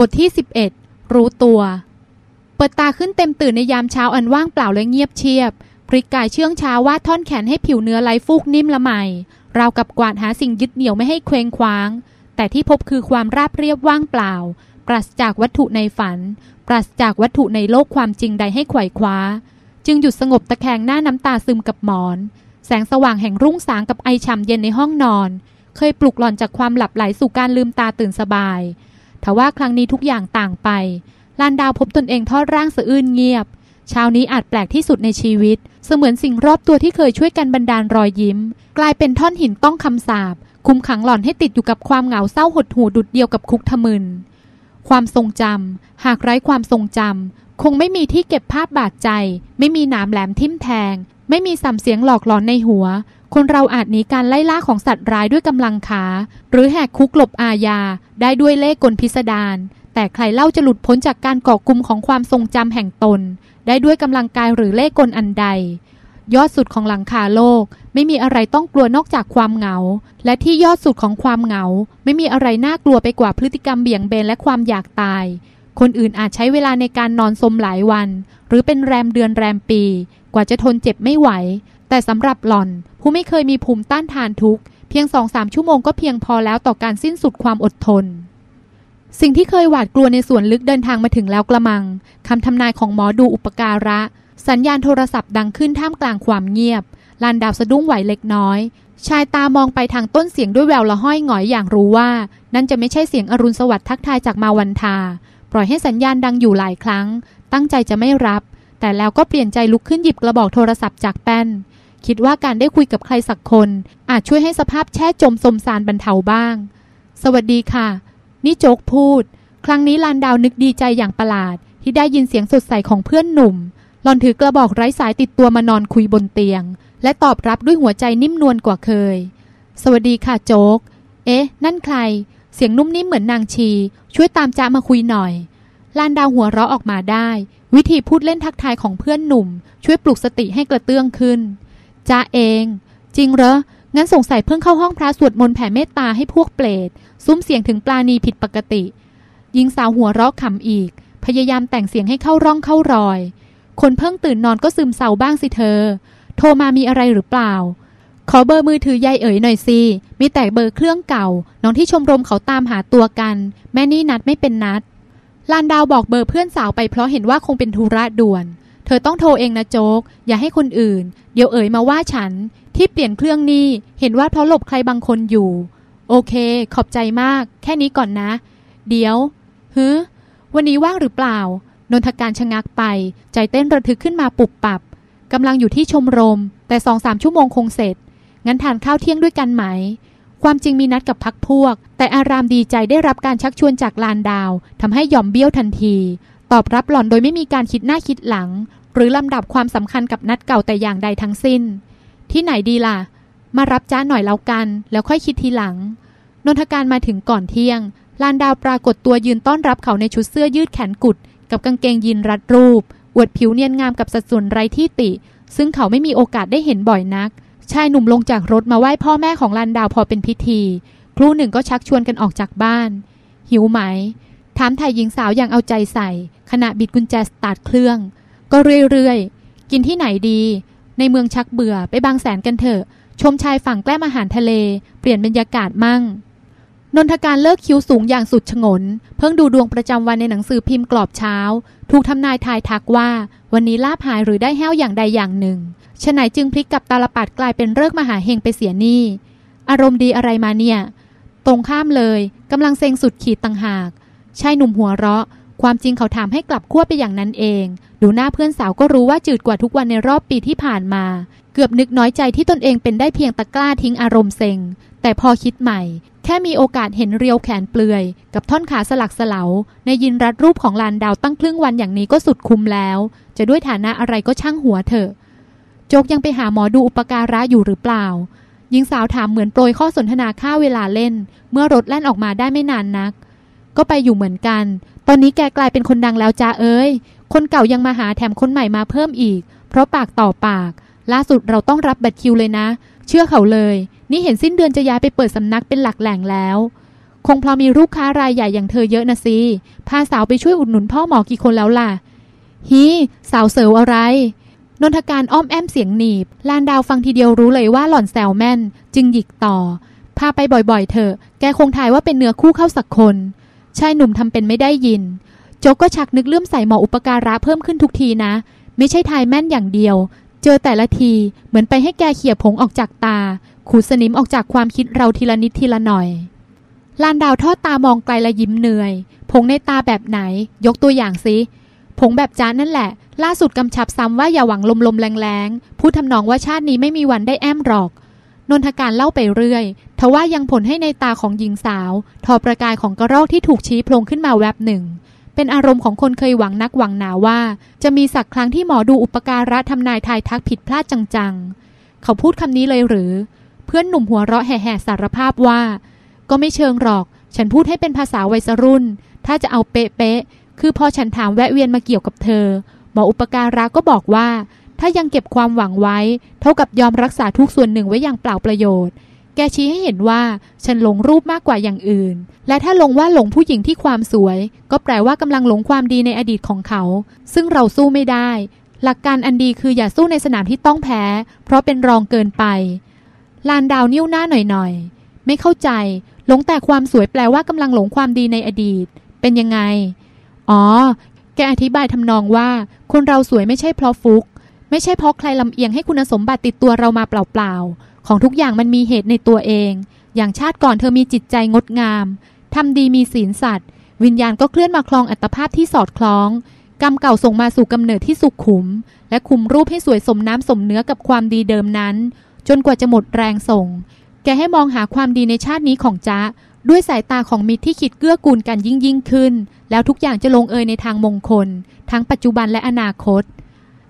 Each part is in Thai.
บทที่ 11 รู้ตัว เปิดตาขึ้นเต็มตื่นในยามเช้าอันว่างเปล่าและเงียบเชียบ พริกกายเชื่องช้าวาดท่อนแขนให้ผิวเนื้อไหลฟูกนิ่มละไมราวกับกวาดหาสิ่งยึดเหนี่ยวไม่ให้เคว้งคว้าง แต่ที่พบคือความราบเรียบว่างเปล่า ปราศจากวัตถุในฝัน ปราศจากวัตถุในโลกความจริงใดให้ไขว่คว้า จึงหยุดสงบตะแคงหน้าน้ำตาซึมกับหมอน แสงสว่างแห่งรุ่งสางกับไอฉ่ำเย็นในห้องนอน เคยปลุกหล่อนจากความหลับไหลสู่การลืมตาตื่นสบาย ทว่าครั้งนี้ทุกอย่างต่างไป ลานดาวพบตนเองทอดร่างสะอื้นเงียบ เช้านี้อาจแปลกที่สุดในชีวิต เสมือนสิ่งรอบตัวที่เคยช่วยกันบันดาลรอยยิ้ม กลายเป็นท่อนหินต้องคำสาบ คุมขังหล่อนให้ติดอยู่กับความเหงาเศร้าหดหู่ดุดเดียวกับคุกทมึน ความทรงจำหากไร้ความทรงจำคงไม่มีที่เก็บภาพบาดใจ ไม่มีหนามแหลมทิ่มแทง ไม่มีสัมเสียงหลอกหลอนในหัว คนเราอาจหนีการไล่ล่าของสัตว์ร้ายด้วยกำลังขา หรือแหกคุกหลบอาญา ได้ด้วยเล่กลพิสดารแต่ใครเล่าจะหลุดพ้นจากการเกาะกลุ่มของความทรงจำแห่งตน ได้ด้วยกำลังกายหรือเล่กลอันใด ยอดสุดของหลังคาโลก ไม่มีอะไรต้องกลัวนอกจากความเหงา และที่ยอดสุดของความเหงา ไม่มีอะไรน่ากลัวไปกว่าพฤติกรรมเบี่ยงเบนและความอยากตาย คนอื่นอาจใช้เวลาในการนอนสมหลายวัน หรือเป็นแรมเดือนแรมปี กว่าจะทนเจ็บไม่ไหว แต่สำหรับหล่อน ผู้ไม่เคยมีภูมิต้านทานทุก เพียงสองสามชั่วโมงก็เพียงพอแล้วต่อการสิ้นสุดความอดทน สิ่งที่เคยหวาดกลัวในส่วนลึกเดินทางมาถึงแล้วกระมังคำทำนายของหมอดูอุปการะ สัญญาณโทรศัพท์ดังขึ้นท่ามกลางความเงียบลานดาวสะดุ้งไหวเล็กน้อย ชายตามองไปทางต้นเสียงด้วยแววละห้อยหงอยอย่างรู้ว่า นั่นจะไม่ใช่เสียงอรุณสวัสดิ์ทักทายจากมาวันทา ปล่อยให้สัญญาณดังอยู่หลายครั้ง ตั้งใจจะไม่รับ แต่แล้วก็เปลี่ยนใจลุกขึ้นหยิบกระบอกโทรศัพท์จากแป้น คิดว่าการได้คุยกับใครสักคน อาจช่วยให้สภาพแช่จมสมสารบรรเทาบ้าง สวัสดีค่ะ นี่โจ๊กพูด ครั้งนี้ลานดาวนึกดีใจอย่างประหลาด ที่ได้ยินเสียงสดใสของเพื่อนหนุ่ม หลอนถือกระบอกไร้สายติดตัวมานอนคุยบนเตียง และตอบรับด้วยหัวใจนิ่มนวลกว่าเคย สวัสดีค่ะโจ๊ก เอ๊ะ นั่นใคร เสียงนุ่มนิ่มเหมือนนางชี ช่วยตามจ้ามาคุยหน่อยลานดาวหัวเราะออกมาได้ วิธีพูดเล่นทักทายของเพื่อนหนุ่ม ช่วยปลุกสติให้กระเตื้องขึ้น จ้าเอง จริงเหรอ งั้นสงสัยเพิ่งเข้าห้องพระสวดมนต์แผ่เมตตาให้พวกเปรตซุ้มเสียงถึงปลาณีผิดปกติยิงสาวหัวเราะขำอีก พยายามแต่งเสียงให้เข้าร่องเข้ารอย คนเพิ่งตื่นนอนก็ซึมเศร้าบ้างสิเธอ โทรมามีอะไรหรือเปล่า ขอเบอร์มือถือยายเอ๋ยหน่อยสิมีแต่เบอร์เครื่องเก่า น้องที่ชมรมเขาตามหาตัวกัน แม่นี่นัดไม่เป็นนัดลานดาวบอกเบอร์เพื่อนสาวไปเพราะเห็นว่าคงเป็นธุระด่วน เธอต้องโทรเองนะโจ๊ก อย่าให้คนอื่น เดี๋ยวเอ๋ยมาว่าฉัน ที่เปลี่ยนเครื่องนี่ เห็นว่าเพราะหลบใครบางคนอยู่ โอเค ขอบใจมาก แค่นี้ก่อนนะ เดี๋ยวฮึวันนี้ว่างหรือเปล่า นนทการชะงักไป ใจเต้นระทึกขึ้นมาปุบปับกำลังอยู่ที่ชมรม แต่สองสามชั่วโมงคงเสร็จ งั้นทานข้าวเที่ยงด้วยกันไหม ความจริงมีนัดกับพักพวก แต่อารามดีใจได้รับการชักชวนจากลานดาวทำให้ยอมเบี้ยวทันที ตอบรับหล่อนโดยไม่มีการคิดหน้าคิดหลัง หรือลำดับความสำคัญกับนัดเก่าแต่อย่างใดทั้งสิ้น ที่ไหนดีล่ะ มารับจ้าหน่อยแล้วกัน แล้วค่อยคิดทีหลัง นนทการมาถึงก่อนเที่ยง ลานดาวปรากฏตัวยืนต้อนรับเขาในชุดเสื้อยืดแขนกุด กับกางเกงยีนรัดรูป อวดผิวเนียนงามกับสัดส่วนไร้ที่ติ ซึ่งเขาไม่มีโอกาสได้เห็นบ่อยนัก ชายหนุ่มลงจากรถมาไหว้พ่อแม่ของลานดาวพอเป็นพิธี ครู่หนึ่งก็ชักชวนกันออกจากบ้าน หิวไหม ถามไทยหญิงสาวอย่างเอาใจใส่ ขณะบิดกุญแจสตาร์ทเครื่อง ก็เรื่อยๆ กินที่ไหนดี ในเมืองชักเบื่อไปบางแสนกันเถอะ ชมชายฝั่งแกล้มอาหารทะเล เปลี่ยนบรรยากาศมั่ง นนทการเลิกคิ้วสูงอย่างสุดฉงน เพิ่งดูดวงประจำวันในหนังสือพิมพ์กรอบเช้า ถูกทำนายทายทักว่า วันนี้ลาบหายหรือได้แห้วอย่างใดอย่างหนึ่งฉะไหนจึงพลิกกับตาลปัดกลายเป็นเลิกมหาเฮงไปเสียนี่ อารมณ์ดีอะไรมาเนี่ย ตรงข้ามเลยกำลังเซ็งสุดขีดต่างหากชายหนุ่มหัวเราะ ความจริงเขาถามให้กลับขั้วไปอย่างนั้นเอง ดูหน้าเพื่อนสาวก็รู้ว่าจืดกว่าทุกวันในรอบปีที่ผ่านมา เกือบนึกน้อยใจที่ตนเองเป็นได้เพียงตะกล้าทิ้งอารมณ์เซ็ง แต่พอคิดใหม่ แค่มีโอกาสเห็นเรียวแขนเปลือย กับท่อนขาสลักสลาในยินรัดรูปของลานดาวตั้งครึ่งวันอย่างนี้ก็สุดคุ้มแล้ว จะด้วยฐานะอะไรก็ช่างหัวเถอะโจกยังไปหาหมอดูอุปการะอยู่หรือเปล่าหญิงสาวถามเหมือนโปรยข้อสนทนาค่าเวลาเล่น เมื่อรถแล่นออกมาได้ไม่นานนัก ก็ไปอยู่เหมือนกัน ตอนนี้แกกลายเป็นคนดังแล้วจ้าเอ้ย คนเก่ายังมาหาแถมคนใหม่มาเพิ่มอีก เพราะปากต่อปาก ล่าสุดเราต้องรับบัตรคิวเลยนะ เชื่อเขาเลย นี่เห็นสิ้นเดือนจะย้ายไปเปิดสำนักเป็นหลักแหล่งแล้ว คงพราะมีลูกค้ารายใหญ่อย่างเธอเยอะนะสิพาสาวไปช่วยอุดหนุนพ่อหมอกี่คนแล้วล่ะฮีสาวเสวอะไร นนทการอ้อมแอมเสียงหนีบ ลานดาวฟังทีเดียวรู้เลยว่าหล่อนแซวแม่น จึงหยิกต่อ พาไปบ่อยๆเถอะ แกคงทายว่าเป็นเนื้อคู่เข้าสักคน ชายหนุ่มทำเป็นไม่ได้ยิน โจกก็ชักนึกเลื่อมใส่หมออุปการะเพิ่มขึ้นทุกทีนะ ไม่ใช่ทายแม่นอย่างเดียว เจอแต่ละทีเหมือนไปให้แกเขี่ยผงออกจากตา ขูดสนิมออกจากความคิดเราทีละนิดทีละหน่อยลานดาวทอดตามองไกลและยิ้มเหนื่อย ผงในตาแบบไหน ยกตัวอย่างสิผงแบบจ้านั่นแหละ ล่าสุดกำชับซ้ำว่าอย่าหวังลมๆแรงๆพูดทำนองว่าชาตินี้ไม่มีวันได้แอมหรอก นนทการเล่าไปเรื่อย ทว่ายังผลให้ในตาของหญิงสาว ทอประกายของกระรอกที่ถูกชี้โพลงขึ้นมาแวบหนึ่ง เป็นอารมณ์ของคนเคยหวังนักหวังหนาว่า จะมีสักครั้งที่หมอดูอุปการะทำนายทายทักผิดพลาดจังๆ เขาพูดคำนี้เลยหรือ เพื่อนหนุ่มหัวเราะแห่ๆสารภาพว่า ก็ไม่เชิงหรอก ฉันพูดให้เป็นภาษาวัยรุ่น ถ้าจะเอาเป๊ะๆคือพอฉันถามแวะเวียนมาเกี่ยวกับเธอ หมออุปการะก็บอกว่า ถ้ายังเก็บความหวังไว้ เท่ากับยอมรักษาทุกส่วนหนึ่งไว้อย่างเปล่าประโยชน์ แกชี้ให้เห็นว่าฉันหลงรูปมากกว่าอย่างอื่น และถ้าหลงว่าหลงผู้หญิงที่ความสวย ก็แปลว่ากำลังหลงความดีในอดีตของเขา ซึ่งเราสู้ไม่ได้ หลักการอันดีคืออย่าสู้ในสนามที่ต้องแพ้ เพราะเป็นรองเกินไป ลานดาวนิ้วหน้าหน่อยๆ ไม่เข้าใจ หลงแต่ความสวยแปลว่ากำลังหลงความดีในอดีต เป็นยังไง อ๋อ แกอธิบายทำนองว่า คนเราสวยไม่ใช่เพราะฟุก ไม่ใช่เพราะใครลำเอียงให้คุณสมบัติติดตัวเรามาเปล่าๆ ของทุกอย่างมันมีเหตุในตัวเอง อย่างชาติก่อนเธอมีจิตใจงดงาม ทำดีมีศีลสัตว์วิญญาณก็เคลื่อนมาคลองอัตภาพที่สอดคล้อง กรรมเก่าส่งมาสู่กำเนิดที่สุขขุม และคุมรูปให้สวยสมน้ำสมเนื้อกับความดีเดิมนั้น จนกว่าจะหมดแรงส่ง แกให้มองหาความดีในชาตินี้ของจ๊ะด้วยสายตาของมิตรที่คิดเกื้อกูลกันยิ่งยิ่งขึ้น แล้วทุกอย่างจะลงเอยในทางมงคล ทั้งปัจจุบันและอนาคต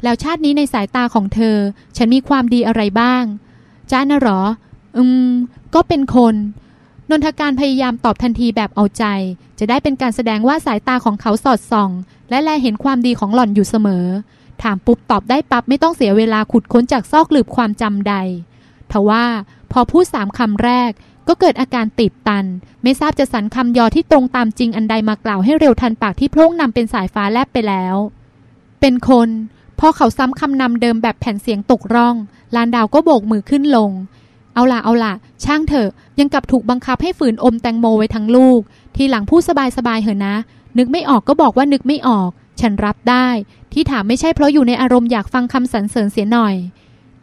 แล้วชาตินี้ในสายตาของเธอ ฉันมีความดีอะไรบ้าง จ้านะหรอ อืม ก็เป็นคน นนทการพยายามตอบทันทีแบบเอาใจ จะได้เป็นการแสดงว่าสายตาของเขาสอดส่อง และแลเห็นความดีของหล่อนอยู่เสมอ ถามปุ๊บตอบได้ปั๊บไม่ต้องเสียเวลาขุดค้นจากซอกหลืบความจำใด ทว่าพอพูดสามคำแรกก็เกิดอาการติดตัน ไม่ทราบจะสรรคำยอที่ตรงตามจริงอันใดมากล่าวให้เร็วทันปากที่โพร่งนำเป็นสายฟ้าแลบไปแล้ว เป็นคน พอเขาซ้ำคำนำเดิมแบบแผ่นเสียงตกร่อง ลานดาวก็โบกมือขึ้นลง เอาล่ะเอาล่ะ ช่างเถอะ ยังกับถูกบังคับให้ฝืนอมแตงโมไว้ทั้งลูก ทีหลังพูดสบายๆเหอะนะ นึกไม่ออกก็บอกว่านึกไม่ออก ฉันรับได้ ที่ถามไม่ใช่เพราะอยู่ในอารมณ์อยากฟังคำสรรเสริญเสียหน่อย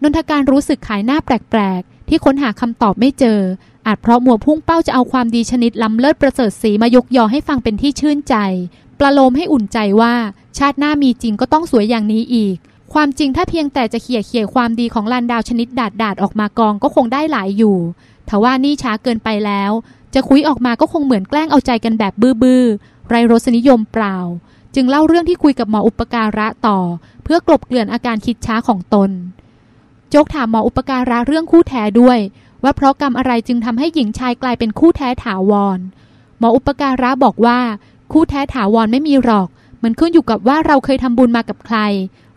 นนทการรู้สึกขายหน้าแปลกๆ ที่ค้นหาคำตอบไม่เจอ อาจเพราะมัวพุ่งเป้าจะเอาความดีชนิดล้ำเลิศประเสริฐสีมายกยอให้ฟังเป็นที่ชื่นใจ ประโลมให้อุ่นใจว่า ชาติหน้ามีจริงก็ต้องสวยอย่างนี้อีก ความจริงถ้าเพียงแต่จะเขี่ยเขี่ยความดีของลานดาวชนิดดาดดาดออกมากองก็คงได้หลายอยู่ทว่านี่ช้าเกินไปแล้ว จะคุยออกมาก็คงเหมือนแกล้งเอาใจกันแบบบื้อๆไรรสนิยมเปล่า จึงเล่าเรื่องที่คุยกับหมออุปการะต่อ เพื่อกลบเกลื่อนอาการคิดช้าของตนโจกถามหมออุปการะเรื่องคู่แท้ด้วย ว่าเพราะกรรมอะไรจึงทำให้หญิงชายกลายเป็นคู่แท้ถาวร หมออุปการะบอกว่า คู่แท้ถาวรไม่มีหรอก มันขึ้นอยู่กับว่าเราเคยทำบุญมากับใคร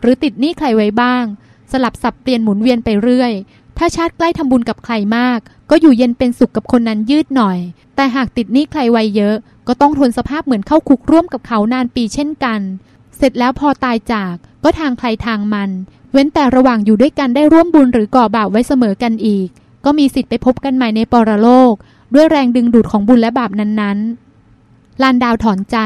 หรือติดหนี้ใครไว้บ้าง สลับสับเปลี่ยนหมุนเวียนไปเรื่อย ถ้าชาติใกล้ทำบุญกับใครมาก ก็อยู่เย็นเป็นสุขกับคนนั้นยืดหน่อย แต่หากติดหนี้ใครไว้เยอะ ก็ต้องทนสภาพเหมือนเข้าคุกร่วมกับเขานานปีเช่นกัน เสร็จแล้วพอตายจากก็ทางใครทางมัน เว้นแต่ระหว่างอยู่ด้วยกันได้ร่วมบุญหรือก่อบาปไว้เสมอกันอีก ก็มีสิทธิ์ไปพบกันใหม่ในปรโลก ด้วยแรงดึงดูดของบุญและบาปนั้นๆ ลานดาวถอนใจ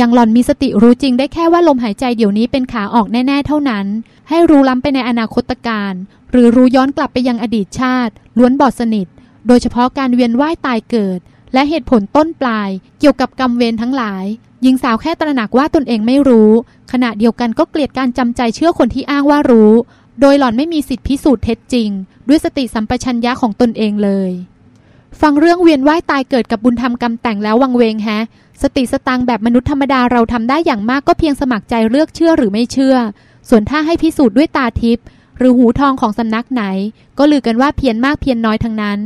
ยังหล่อนมีสติรู้จริงได้แค่ว่าลมหายใจเดี๋ยวนี้เป็นขาออกแน่ ๆ เท่านั้น ให้รู้ล้ำไปในอนาคตการ หรือรู้ย้อนกลับไปยังอดีตชาติ ล้วนบอดสนิท โดยเฉพาะการเวียนว่ายตายเกิด และเหตุผลต้นปลาย เกี่ยวกับกรรมเวรทั้งหลาย หญิงสาวแค่ตระหนักว่าตนเองไม่รู้ ขณะเดียวกันก็เกลียดการจำใจเชื่อคนที่อ้างว่ารู้ โดยหล่อนไม่มีสิทธิพิสูจน์เท็จจริง ด้วยสติสัมปชัญญะของตนเองเลยฟังเรื่องเวียนว่ายตายเกิดกับบุญธรรมกรรมแต่งแล้ววังเวงแฮะ สติสตังแบบมนุษย์ธรรมดาเราทำได้อย่างมากก็เพียงสมัครใจเลือกเชื่อหรือไม่เชื่อ ส่วนถ้าให้พิสูจน์ด้วยตาทิพย์หรือหูทองของสำนักไหน ก็ลือกันว่าเพียนมากเพียนน้อยทั้งนั้น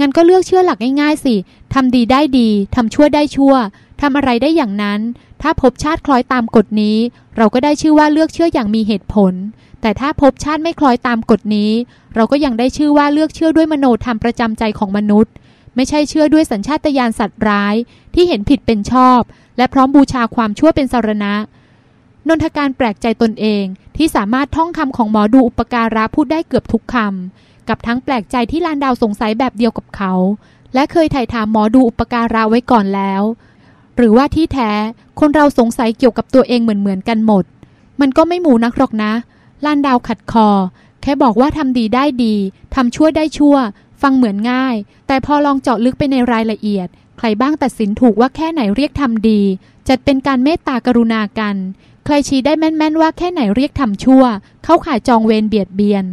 งั้นก็เลือกเชื่อหลักง่ายๆสิทำดีได้ดีทำชั่วได้ชั่วทำอะไรได้อย่างนั้น ถ้าพบชาติคล้อยตามกฎนี้ เราก็ได้ชื่อว่าเลือกเชื่ออย่างมีเหตุผล แต่ถ้าพบชาติไม่คล้อยตามกฎนี้ เราก็ยังได้ชื่อว่าเลือกเชื่อด้วยมโนธรรมประจำใจของมนุษย์ ไม่ใช่เชื่อด้วยสัญชาตญาณสัตว์ร้ายที่เห็นผิดเป็นชอบ และพร้อมบูชาความชั่วเป็นสารณะ นนทการแปลกใจตนเองที่สามารถท่องคำของหมอดูอุปการะพูดได้เกือบทุกคำกับทั้งแปลกใจที่ลานดาวสงสัยแบบเดียวกับเขา และเคยถ่ายถามหมอดูอุปการะไว้ก่อนแล้ว หรือว่าที่แท้คนเราสงสัยเกี่ยวกับตัวเองเหมือนเหมือนกันหมด มันก็ไม่หมูนักหรอกนะลานดาวขัดคอ แค่บอกว่าทำดีได้ดีทำชั่วได้ชั่ว ฟังเหมือนง่าย แต่พอลองเจาะลึกไปในรายละเอียด ใครบ้างตัดสินถูกว่าแค่ไหนเรียกทำดี จัดเป็นการเมตตากรุณากัน ใครชี้ได้แม่นๆว่าแค่ไหนเรียกทำชั่ว เข้าข่ายจองเวรเบียดเบียน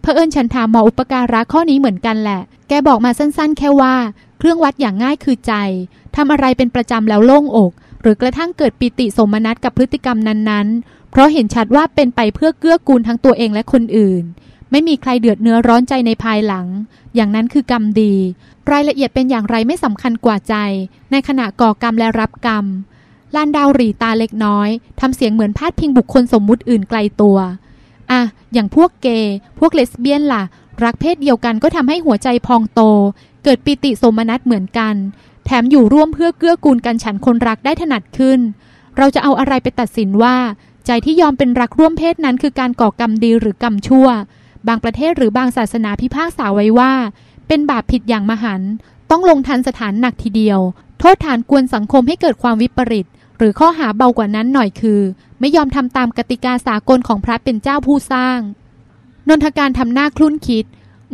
เผอิญฉันถามหมออุปการะข้อนี้เหมือนกันแหละ แกบอกมาสั้นๆ แค่ว่า เครื่องวัดอย่างง่ายคือใจทำอะไรเป็นประจำแล้วโล่งอก หรือกระทั่งเกิดปิติสมนัตกับพฤติกรรมนั้นๆ เพราะเห็นชัดว่าเป็นไปเพื่อเกื้อกูลทั้งตัวเองและคนอื่น ไม่มีใครเดือดเนื้อร้อนใจในภายหลัง อย่างนั้นคือกรรมดี รายละเอียดเป็นอย่างไรไม่สำคัญกว่าใจ ในขณะก่อกรรมและรับกรรมลานดาวหรีตาเล็กน้อยทำเสียงเหมือนพาดพิงบุคคลสมมุติอื่นไกลตัวอะอย่างพวกเกย์พวกเลสเบี้ยนล่ะ รักเพศเดียวกันก็ทำให้หัวใจพองโต เกิดปิติสมนัตเหมือนกัน แถมอยู่ร่วมเพื่อเกื้อกูลกันฉันคนรักได้ถนัดขึ้น เราจะเอาอะไรไปตัดสินว่า ใจที่ยอมเป็นรักร่วมเพศนั้นคือการก่อกรรมดีหรือกรรมชั่ว บางประเทศหรือบางศาสนาพิพากษาไว้ว่า เป็นบาปผิดอย่างมหันต้องลงทันสถานหนักทีเดียว โทษฐานกวนสังคมให้เกิดความวิปริต หรือข้อหาเบากว่านั้นหน่อยคือ ไม่ยอมทำตามกติกาสากลของพระเป็นเจ้าผู้สร้าง นนทการทำหน้าคลุ่นคิด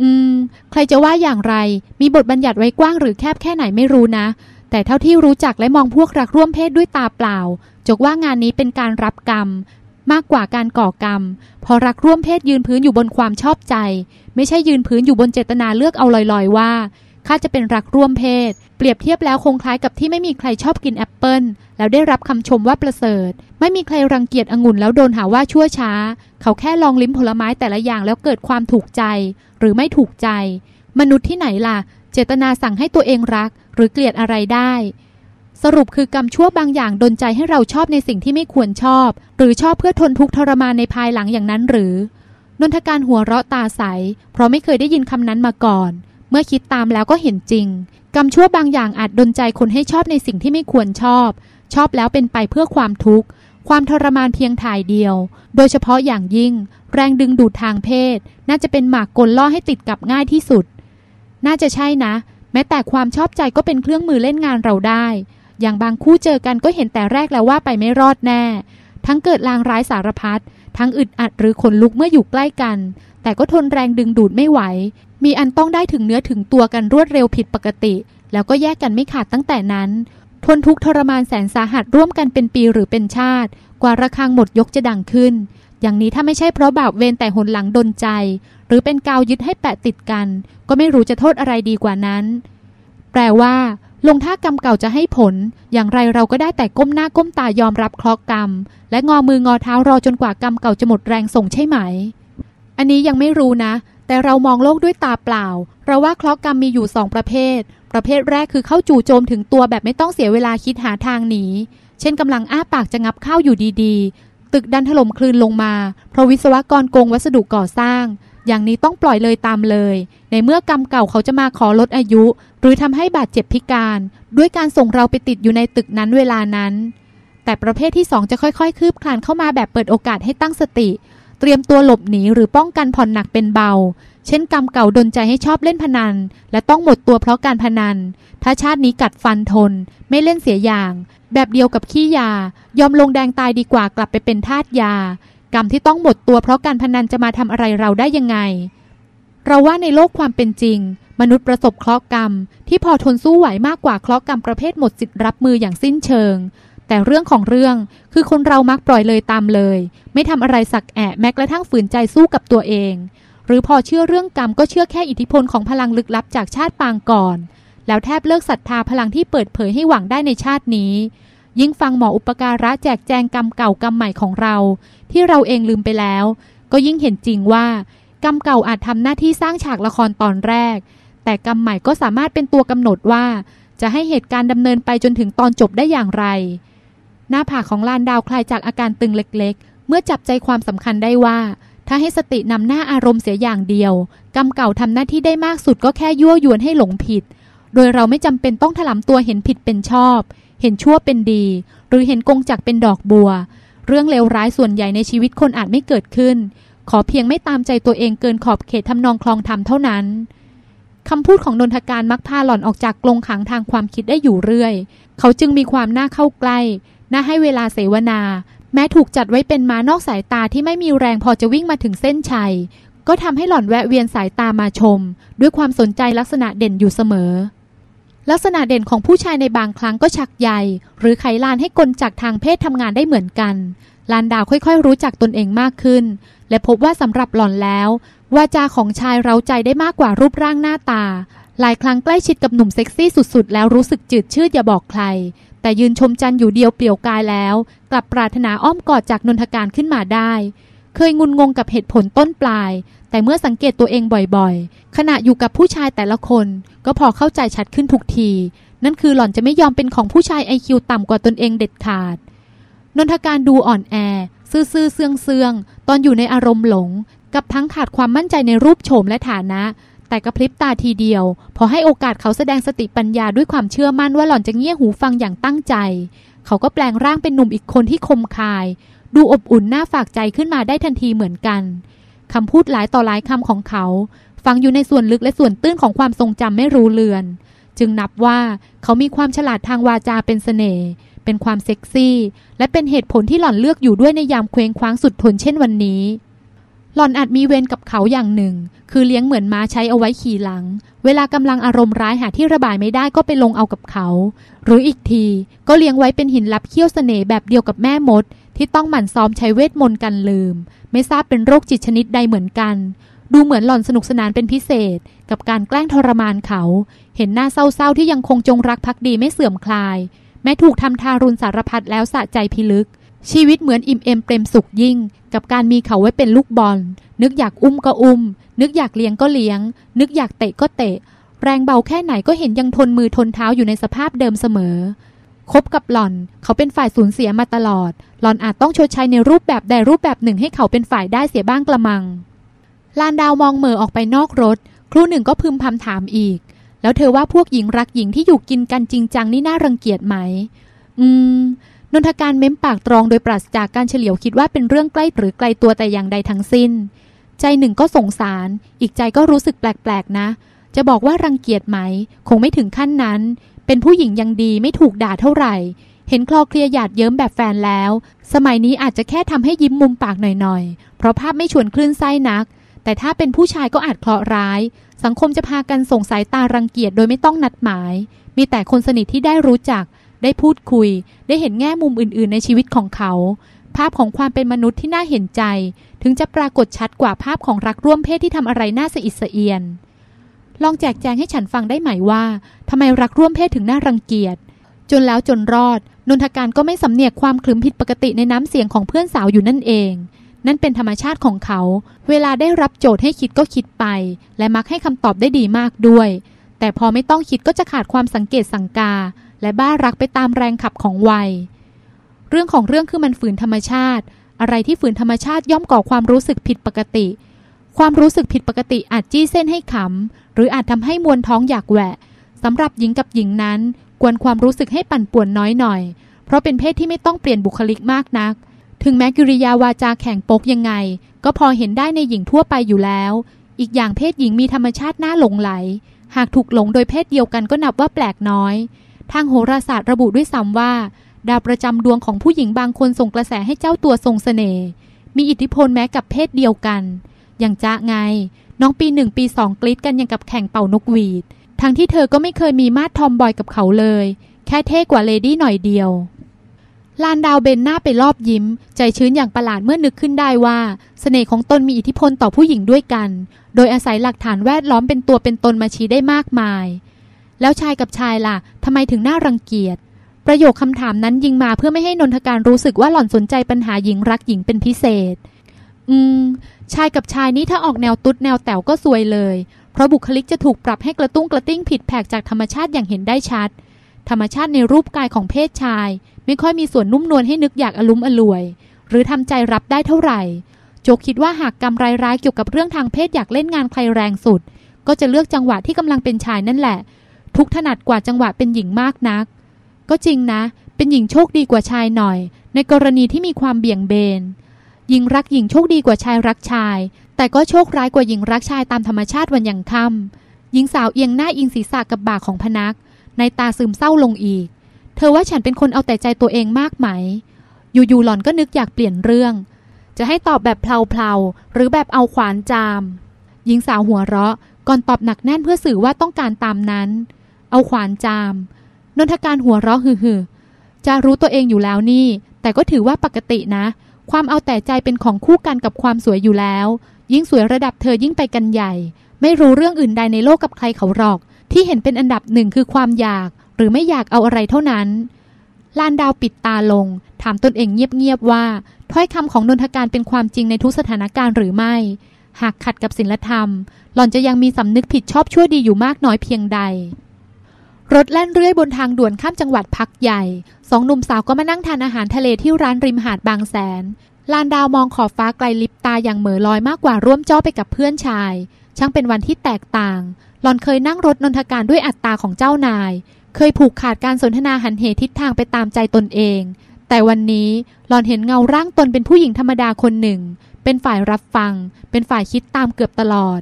อืม ใครจะว่าอย่างไร มีบทบัญญัติไว้กว้างหรือแคบแค่ไหนไม่รู้นะ แต่เท่าที่รู้จักและมองพวกรักร่วมเพศด้วยตาเปล่า จกว่างานนี้เป็นการรับกรรม มากกว่าการก่อกรรม พอรักร่วมเพศยืนพื้นอยู่บนความชอบใจ ไม่ใช่ยืนพื้นอยู่บนเจตนาเลือกเอาลอยๆว่าข้าจะเป็นรักร่วมเพศ เปรียบเทียบแล้วคงคล้ายกับที่ไม่มีใครชอบกินแอปเปิลแล้วได้รับคำชมว่าประเสริฐ ไม่มีใครรังเกียจองุ่นแล้วโดนหาว่าชั่วช้า เขาแค่ลองลิ้มผลไม้แต่ละอย่างแล้วเกิดความถูกใจ หรือไม่ถูกใจ มนุษย์ที่ไหนล่ะ เจตนาสั่งให้ตัวเองรัก หรือเกลียดอะไรได้ สรุปคือกรรมชั่วบางอย่างดนใจให้เราชอบในสิ่งที่ไม่ควรชอบ หรือชอบเพื่อทนทุกข์ทรมานในภายหลังอย่างนั้นหรือนนทการหัวเราะตาใส เพราะไม่เคยได้ยินคำนั้นมาก่อน เมื่อคิดตามแล้วก็เห็นจริง กรรมชั่วบางอย่างอาจดนใจคนให้ชอบในสิ่งที่ไม่ควรชอบ ชอบแล้วเป็นไปเพื่อความทุกข์ ความทรมานเพียงถ่ายเดียว โดยเฉพาะอย่างยิ่ง แรงดึงดูดทางเพศ น่าจะเป็นหมากกลล่อให้ติดกับง่ายที่สุด น่าจะใช่นะ แม้แต่ความชอบใจก็เป็นเครื่องมือเล่นงานเราได้ อย่างบางคู่เจอกันก็เห็นแต่แรกแล้วว่าไปไม่รอดแน่ ทั้งเกิดลางร้ายสารพัด ทั้งอึดอัดหรือขนลุกเมื่ออยู่ใกล้กัน แต่ก็ทนแรงดึงดูดไม่ไหว มีอันต้องได้ถึงเนื้อถึงตัวกันรวดเร็วผิดปกติ แล้วก็แยกกันไม่ขาดตั้งแต่นั้น ทนทุกทรมานแสนสาหัสร่วมกันเป็นปีหรือเป็นชาติ กว่าระฆังหมดยกจะดังขึ้น อย่างนี้ถ้าไม่ใช่เพราะบาปเวรแต่หนหลังดนใจ หรือเป็นกาวยึดให้แปะติดกัน ก็ไม่รู้จะโทษอะไรดีกว่านั้น แปลว่า ลงท่ากรรมเก่าจะให้ผล อย่างไรเราก็ได้แต่ก้มหน้าก้มตายอมรับเคราะห์กรรม และงอมืองอเท้ารอจนกว่ากรรมเก่าจะหมดแรงส่งใช่ไหม อันนี้ยังไม่รู้นะ แต่เรามองโลกด้วยตาเปล่า เราว่าเคราะห์กรรมมีอยู่สองประเภท ประเภทแรกคือเข้าจู่โจมถึงตัวแบบไม่ต้องเสียเวลาคิดหาทางหนี เช่นกำลังอ้าปากจะงับข้าวอยู่ดีๆ ตึกดันถล่มคลืนลงมาเพราะวิศวกรโกงวัสดุก่อสร้าง อย่างนี้ต้องปล่อยเลยตามเลย ในเมื่อกรรมเก่าเขาจะมาขอลดอายุ หรือทำให้บาดเจ็บพิการ ด้วยการส่งเราไปติดอยู่ในตึกนั้นเวลานั้น แต่ประเภทที่สองจะค่อยๆ คืบคลานเข้ามาแบบเปิดโอกาสให้ตั้งสติ เตรียมตัวหลบหนีหรือป้องกันผ่อนหนักเป็นเบา เช่นกรรมเก่าดนใจให้ชอบเล่นพนัน และต้องหมดตัวเพราะการพนัน ถ้าชาตินี้กัดฟันทน ไม่เล่นเสียอย่าง แบบเดียวกับขี้ยา ยอมลงแดงตายดีกว่ากลับไปเป็นทาสยา กรรมที่ต้องหมดตัวเพราะการพนันจะมาทำอะไรเราได้ยังไง เราว่าในโลกความเป็นจริง มนุษย์ประสบเคราะห์กรรม ที่พอทนสู้ไหวมากกว่าเคราะห์กรรมประเภทหมดสิทธิ์รับมืออย่างสิ้นเชิง แต่เรื่องของเรื่องคือคนเรามักปล่อยเลยตามเลย ไม่ทำอะไรสักแอะแม้กระทั่งฝืนใจสู้กับตัวเอง หรือพอเชื่อเรื่องกรรมก็เชื่อแค่อิทธิพลของพลังลึกลับจากชาติปางก่อน แล้วแทบเลิกศรัทธาพลังที่เปิดเผยให้หวังได้ในชาตินี้ ยิ่งฟังหมออุปการะแจกแจงกรรมเก่ากรรมใหม่ของเรา ที่เราเองลืมไปแล้ว ก็ยิ่งเห็นจริงว่ากรรมเก่าอาจทำหน้าที่สร้างฉากละครตอนแรก แต่กรรมใหม่ก็สามารถเป็นตัวกำหนดว่า จะให้เหตุการณ์ดำเนินไปจนถึงตอนจบได้อย่างไร หน้าผากของลานดาวคลายจากอาการตึงเล็กๆ เมื่อจับใจความสำคัญได้ว่า ถ้าให้สตินำหน้าอารมณ์เสียอย่างเดียว กรรมเก่าทำหน้าที่ได้มากสุดก็แค่ยั่วยวนให้หลงผิด โดยเราไม่จำเป็นต้องถลำตัวเห็นผิดเป็นชอบ เห็นชั่วเป็นดี หรือเห็นกงจักเป็นดอกบัว เรื่องเลวร้ายส่วนใหญ่ในชีวิตคนอาจไม่เกิดขึ้น ขอเพียงไม่ตามใจตัวเองเกินขอบเขตทำนองคลองธรรมเท่านั้นคำพูดของนนทการมักพาหล่อนออกจากกรงขังทางความคิดได้อยู่เรื่อย เขาจึงมีความน่าเข้าใกล้ น่าให้เวลาเสวนา แม้ถูกจัดไว้เป็นม้านอกสายตาที่ไม่มีแรงพอจะวิ่งมาถึงเส้นชัย ก็ทำให้หล่อนแวะเวียนสายตามาชม ด้วยความสนใจลักษณะเด่นอยู่เสมอ ลักษณะเด่นของผู้ชายในบางครั้งก็ชักใยหรือไขลานให้กลจากทางเพศทำงานได้เหมือนกัน ลานดาวค่อยๆ รู้จักตนเองมากขึ้น และพบว่าสำหรับหล่อนแล้ววาจาของชายเราใจได้มากกว่ารูปร่างหน้าตา หลายครั้งใกล้ชิดกับหนุ่มเซ็กซี่สุดๆ แล้วรู้สึกจืดชืดอย่าบอกใคร แต่ยืนชมจันอยู่เดียวเปลี่ยวกายแล้ว กลับปรารถนาอ้อมกอดจากนนทการขึ้นมาได้ เคยงุนงงกับเหตุผลต้นปลาย แต่เมื่อสังเกตตัวเองบ่อยๆ ขณะอยู่กับผู้ชายแต่ละคน ก็พอเข้าใจชัดขึ้นทุกที นั่นคือหล่อนจะไม่ยอมเป็นของผู้ชายไอคิวต่ำกว่าตนเองเด็ดขาด นนทการดูอ่อนแอ ซื่อๆเสื่องๆ ตอนอยู่ในอารมณ์หลง กับทั้งขาดความมั่นใจในรูปโฉมและฐานะ แต่กระพริบตาทีเดียว พอให้โอกาสเขาแสดงสติปัญญาด้วยความเชื่อมั่นว่าหล่อนจะเงี่ยหูฟังอย่างตั้งใจ เขาก็แปลงร่างเป็นหนุ่มอีกคนที่คมคาย ดูอบอุ่นน่าฝากใจขึ้นมาได้ทันทีเหมือนกัน คำพูดหลายต่อหลายคำของเขาฟังอยู่ในส่วนลึกและส่วนตื้นของความทรงจำไม่รู้เลือน จึงนับว่าเขามีความฉลาดทางวาจาเป็นเสน่ห์เป็นความเซ็กซี่ และเป็นเหตุผลที่หล่อนเลือกอยู่ด้วยในยามเคว้งคว้างสุดทนเช่นวันนี้ หล่อนอาจมีเวรกับเขาอย่างหนึ่ง คือเลี้ยงเหมือนม้าใช้เอาไว้ขี่หลัง เวลากำลังอารมณ์ร้ายหาที่ระบายไม่ได้ก็ไปลงเอากับเขา หรืออีกทีก็เลี้ยงไว้เป็นหินลับเขี้ยวเสน่ห์แบบเดียวกับแม่มด ที่ต้องหมั่นซ้อมใช้เวทมนต์กันลืม ไม่ทราบเป็นโรคจิตชนิดใดเหมือนกัน ดูเหมือนหล่อนสนุกสนานเป็นพิเศษ กับการแกล้งทรมานเขา เห็นหน้าเศร้าๆที่ยังคงจงรักภักดีไม่เสื่อมคลาย แม้ถูกทำทารุณสารพัดแล้วสะใจพิลึก ชีวิตเหมือนอิ่มเอมเปรมสุขยิ่ง กับการมีเขาไว้เป็นลูกบอล นึกอยากอุ้มก็อุ้ม นึกอยากเลี้ยงก็เลี้ยง นึกอยากเตะก็เตะ แรงเบาแค่ไหนก็เห็นยังทนมือทนเท้าอยู่ในสภาพเดิมเสมอ คบกับหล่อน เขาเป็นฝ่ายสูญเสียมาตลอด หล่อนอาจต้องชดใช้ในรูปแบบใดรูปแบบหนึ่งให้เขาเป็นฝ่ายได้เสียบ้างกระมัง ลานดาวมองเหม่อออกไปนอกรถ ครู่หนึ่งก็พึมพำถามอีก แล้วเธอว่าพวกหญิงรักหญิงที่อยู่กินกันจริงจังนี่น่ารังเกียจไหม อืม นนทการเม้มปากตรองโดยปราศจากการเฉลียวคิดว่าเป็นเรื่องใกล้หรือไกลตัวแต่อย่างใดทั้งสิ้น ใจหนึ่งก็สงสาร อีกใจก็รู้สึกแปลกๆนะ จะบอกว่ารังเกียจไหม คงไม่ถึงขั้นนั้น เป็นผู้หญิงยังดีไม่ถูกด่าเท่าไหร่ เห็นคลอเคลียหยาดเยิ้มแบบแฟนแล้ว สมัยนี้อาจจะแค่ทำให้ยิ้มมุมปากหน่อยๆ เพราะภาพไม่ชวนคลื่นไส้นัก แต่ถ้าเป็นผู้ชายก็อาจเคราะร้าย สังคมจะพากันส่งสายตารังเกียจโดยไม่ต้องนัดหมาย มีแต่คนสนิทที่ได้รู้จัก ได้พูดคุย ได้เห็นแง่มุมอื่นๆ ในชีวิตของเขา ภาพของความเป็นมนุษย์ที่น่าเห็นใจ ถึงจะปรากฏชัดกว่าภาพของรักร่วมเพศที่ทำอะไรน่าสะอิดสะเอียน ลองแจกแจงให้ฉันฟังได้ไหมว่าทำไมรักร่วมเพศถึงน่ารังเกียจ จนแล้วจนรอด นนทการก็ไม่สำเนียกความคลึมผิดปกติในน้ำเสียงของเพื่อนสาวอยู่นั่นเอง นั่นเป็นธรรมชาติของเขา เวลาได้รับโจทย์ให้คิดก็คิดไป และมักให้คำตอบได้ดีมากด้วย แต่พอไม่ต้องคิดก็จะขาดความสังเกตสังกา และบ้ารักไปตามแรงขับของวัย เรื่องของเรื่องคือมันฝืนธรรมชาติ อะไรที่ฝืนธรรมชาติย่อมก่อความรู้สึกผิดปกติ ความรู้สึกผิดปกติอาจจี้เส้นให้ขำหรืออาจทำให้มวนท้องอยากแหวะสำหรับหญิงกับหญิงนั้นกวนความรู้สึกให้ปั่นป่วนน้อยหน่อย เพราะเป็นเพศที่ไม่ต้องเปลี่ยนบุคลิกมากนัก ถึงแม้กิริยาวาจาแข่งปกยังไง ก็พอเห็นได้ในหญิงทั่วไปอยู่แล้ว อีกอย่างเพศหญิงมีธรรมชาติน่าหลงไหล หากถูกหลงโดยเพศเดียวกันก็นับว่าแปลกน้อย ทางโหราศาสตร์ระบุด้วยซ้ำว่า ดาวประจำดวงของผู้หญิงบางคนส่งกระแสให้เจ้าตัวทรงเสน่ห์มีอิทธิพลแม้กับเพศเดียวกัน อย่างจ้าไง น้องปีหนึ่งปีสองกรี๊ดกันอย่างกับแข่งเป่านกหวีด ทั้งที่เธอก็ไม่เคยมีมาดทอมบอยกับเขาเลย แค่เท่กว่า lady หน่อยเดียวลานดาวเบนหน้าไปรอบยิ้ม ใจชื้นอย่างประหลาดเมื่อนึกขึ้นได้ว่าเสน่ห์ของตนมีอิทธิพลต่อผู้หญิงด้วยกัน โดยอาศัยหลักฐานแวดล้อมเป็นตัวเป็นตนมาชี้ได้มากมาย แล้วชายกับชายล่ะทำไมถึงน่ารังเกียจ ประโยคคำถามนั้นยิงมาเพื่อไม่ให้นนทการรู้สึกว่าหล่อนสนใจปัญหาหญิงรักหญิงเป็นพิเศษ อืม ชายกับชายนี้ถ้าออกแนวตุ๊ดแนวแต๋วก็ซวยเลย เพราะบุคลิกจะถูกปรับให้กระตุ้งกระติ้งผิดแผกจากธรรมชาติอย่างเห็นได้ชัด ธรรมชาติในรูปกายของเพศชาย ไม่ค่อยมีส่วนนุ่มนวลให้นึกอยากอลุ้มอลวย หรือทำใจรับได้เท่าไหร่ โจกคิดว่าหากกรรมร้ายๆเกี่ยวกับเรื่องทางเพศอยากเล่นงานใครแรงสุด ก็จะเลือกจังหวะที่กำลังเป็นชายนั่นแหละ ทุกถนัดกว่าจังหวะเป็นหญิงมากนัก ก็จริงนะ เป็นหญิงโชคดีกว่าชายหน่อย ในกรณีที่มีความเบี่ยงเบน หญิงรักหญิงโชคดีกว่าชายรักชาย แต่ก็โชคร้ายกว่าหญิงรักชายตามธรรมชาติวันยังค่ำหญิงสาวเอียงหน้าอิงศีรษะกับบ่าของพนัก ในตาซึมเศร้าลงอีก เธอว่าฉันเป็นคนเอาแต่ใจตัวเองมากไหม อยู่ๆหล่อนก็นึกอยากเปลี่ยนเรื่อง จะให้ตอบแบบเพลาๆหรือแบบเอาขวานจาม หญิงสาวหัวเราะก่อนตอบหนักแน่นเพื่อสื่อว่าต้องการตามนั้น เอาขวานจาม นนทการหัวเราะฮือๆจะรู้ตัวเองอยู่แล้วนี่ แต่ก็ถือว่าปกตินะ ความเอาแต่ใจเป็นของคู่กันกับความสวยอยู่แล้ว ยิ่งสวยระดับเธอยิ่งไปกันใหญ่ ไม่รู้เรื่องอื่นใดในโลกกับใครเขาหรอก ที่เห็นเป็นอันดับหนึ่งคือความอยาก หรือไม่อยากเอาอะไรเท่านั้นลานดาวปิดตาลง ถามตนเองเงียบๆว่าถ้อยคำของนนทการเป็นความจริงในทุกสถานการณ์หรือไม่ หากขัดกับศีลธรรม หล่อนจะยังมีสำนึกผิดชอบชั่วดีอยู่มากน้อยเพียงใด รถแล่นเรื่อยบนทางด่วนข้ามจังหวัดพักใหญ่ สองหนุ่มสาวก็มานั่งทานอาหารทะเลที่ร้านริมหาดบางแสน ลานดาวมองขอบฟ้าไกลลิบตาอย่างเหม่อลอยมากกว่าร่วมจ้อไปกับเพื่อนชาย ช่างเป็นวันที่แตกต่าง หล่อนเคยนั่งรถนนทการด้วยอัตตาของเจ้านาย เคยผูกขาดการสนทนาหันเหทิศทางไปตามใจตนเอง แต่วันนี้หล่อนเห็นเงาร่างตนเป็นผู้หญิงธรรมดาคนหนึ่ง เป็นฝ่ายรับฟัง เป็นฝ่ายคิดตามเกือบตลอด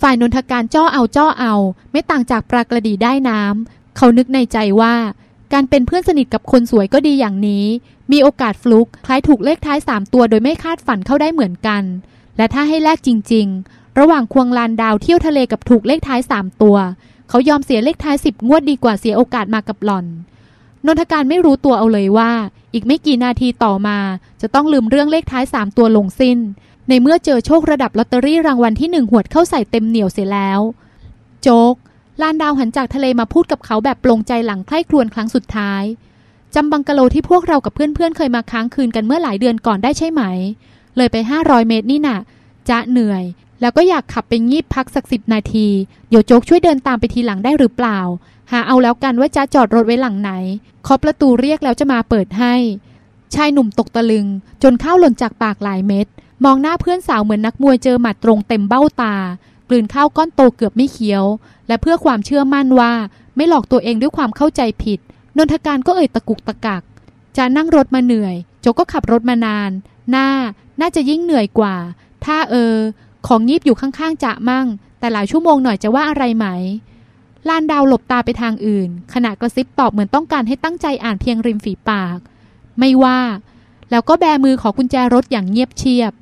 ฝ่ายนนทการจ้อเอาจ้อเอา ไม่ต่างจากปลากระดีได้น้ำเขานึกในใจว่า การเป็นเพื่อนสนิทกับคนสวยก็ดีอย่างนี้ มีโอกาสฟลุกคล้ายถูกเลขท้ายสามตัวโดยไม่คาดฝันเข้าได้เหมือนกัน และถ้าให้แลกจริง ๆ ระหว่างควงลานดาวเที่ยวทะเลกับถูกเลขท้ายสามตัว เขายอมเสียเลขท้ายสิบงวดดีกว่าเสียโอกาสมากับหล่อนนนทการไม่รู้ตัวเอาเลยว่า อีกไม่กี่นาทีต่อมา จะต้องลืมเรื่องเลขท้ายสามตัวลงสิ้น ในเมื่อเจอโชคระดับลอตเตอรี่รางวัลที่หนึ่งหวดเข้าใส่เต็มเหนียวเสียแล้ว โจ๊กลานดาวหันจากทะเลมาพูดกับเขาแบบปลงใจหลังใคร่ครวญครั้งสุดท้ายจำบังกะโลที่พวกเรากับเพื่อนๆเคยมาค้างคืนกันเมื่อหลายเดือนก่อนได้ใช่ไหม เลยไป 500 เมตรนี่น่ะจะเหนื่อย แล้วก็อยากขับไปงีบพักสักสิบนาที เดี๋ยวโจ๊กช่วยเดินตามไปทีหลังได้หรือเปล่า หาเอาแล้วกันว่าจะจอดรถไว้หลังไหนเคาะประตูเรียกแล้วจะมาเปิดให้ ชายหนุ่มตกตะลึง จนข้าวหล่นจากปากหลายเม็ด มองหน้าเพื่อนสาวเหมือนนักมวยเจอหมัดตรงเต็มเบ้าตา กลืนข้าวก้อนโตเกือบไม่เคี้ยว และเพื่อความเชื่อมั่นว่า ไม่หลอกตัวเองด้วยความเข้าใจผิด นนทการก็เอ่ยตะกุกตะกัก จะนั่งรถมาเหนื่อย โจก็ขับรถมานาน หน้า น่าจะยิ่งเหนื่อยกว่า ถ้าเออ ของงีบอยู่ข้างๆจะมั่ง แต่หลายชั่วโมงหน่อยจะว่าอะไรไหมลานดาวหลบตาไปทางอื่น ขณะกระซิบตอบเหมือนต้องการให้ตั้งใจอ่านเพียงริมฝีปาก ไม่ว่า แล้วก็แบมือขอกุญแจรถอย่างเงียบเชียบ